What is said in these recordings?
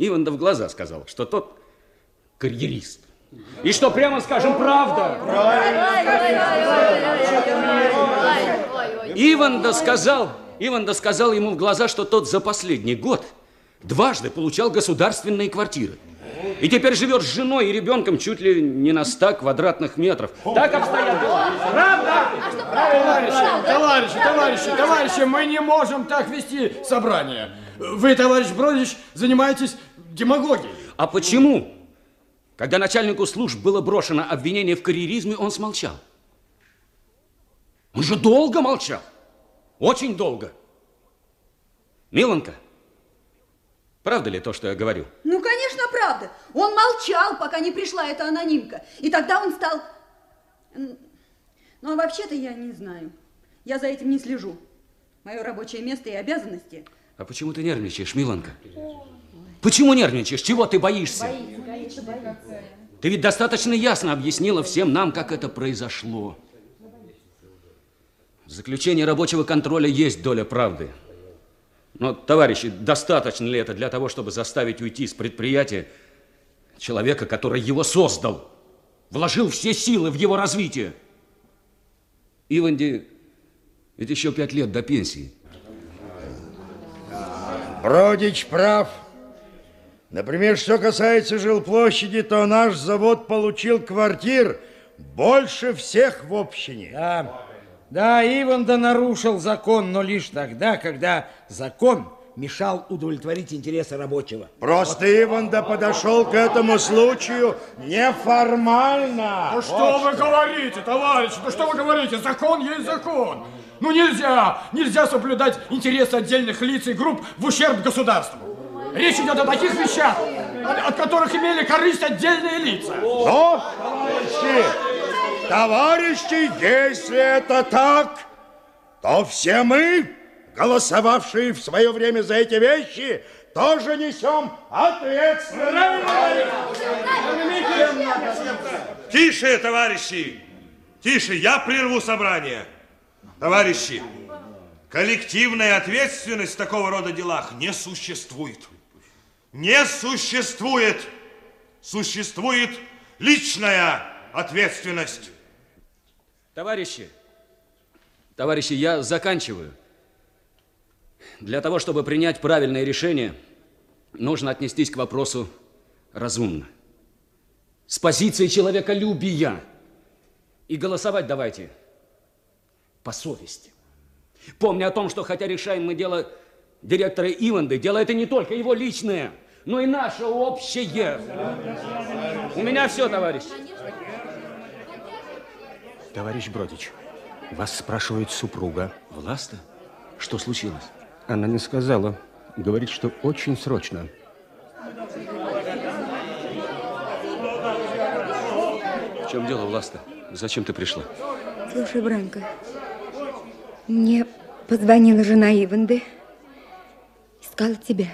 Иванда в глаза сказал, что тот карьерист. И что, прямо скажем, правда. Иванда сказал, Иванда сказал ему в глаза, что тот за последний год дважды получал государственные квартиры. И теперь живет с женой и ребенком чуть ли не на 100 квадратных метров. Так обстоят дела. Правда? Товарищи, товарищи, товарищи, товарищи, мы не можем так вести собрание. Вы, товарищ Бродич, занимаетесь демагогией. А почему? Когда начальнику служб было брошено обвинение в карьеризме, он смолчал. Он же долго молчал. Очень долго. Миланка, правда ли то, что я говорю? Ну, конечно, правда. Он молчал, пока не пришла эта анонимка. И тогда он стал... Ну, а вообще-то я не знаю. Я за этим не слежу. Мое рабочее место и обязанности... А почему ты нервничаешь, Миланка? Почему нервничаешь? Чего ты боишься? Боится, конечно, боится. Ты ведь достаточно ясно объяснила всем нам, как это произошло. В заключении рабочего контроля есть доля правды. Но, товарищи, достаточно ли это для того, чтобы заставить уйти с предприятия человека, который его создал, вложил все силы в его развитие? Иванди ведь еще пять лет до пенсии. Бродич прав. Например, что касается жилплощади, то наш завод получил квартир больше всех в общине. Да, да, Иванда нарушил закон, но лишь тогда, когда закон мешал удовлетворить интересы рабочего. Просто вот. Иванда подошел к этому случаю неформально. Ну что вот вы что. говорите, товарищи, ну что вы говорите? Закон есть закон. Ну нельзя, нельзя соблюдать интересы отдельных лиц и групп в ущерб государству. Речь идет о таких вещах, от, от которых имели корысть отдельные лица. Но, товарищи, товарищи, если это так, то все мы, голосовавшие в свое время за эти вещи, тоже несем ответственность. Тише, товарищи! Тише, я прерву собрание. Товарищи, коллективная ответственность в такого рода делах не существует. Не существует. Существует личная ответственность. Товарищи, товарищи, я заканчиваю. Для того, чтобы принять правильное решение, нужно отнестись к вопросу разумно. С позиции человеколюбия. И голосовать давайте по совести. Помня о том, что хотя решаем мы дело директора Иванды, дело это не только его личное, но и наше общее. У меня все, товарищ. Товарищ Бродич, вас спрашивает супруга. Власта? Что случилось? Она не сказала. Говорит, что очень срочно. В чем дело, Власта? Зачем ты пришла? Слушай, Бранко, мне позвонила жена Иванды. Искала тебя.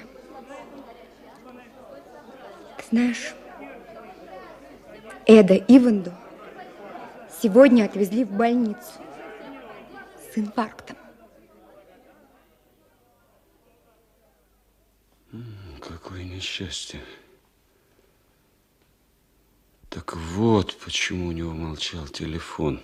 Ты знаешь, Эда Иванду сегодня отвезли в больницу с инфарктом. Какое несчастье. Так вот, почему у него молчал телефон.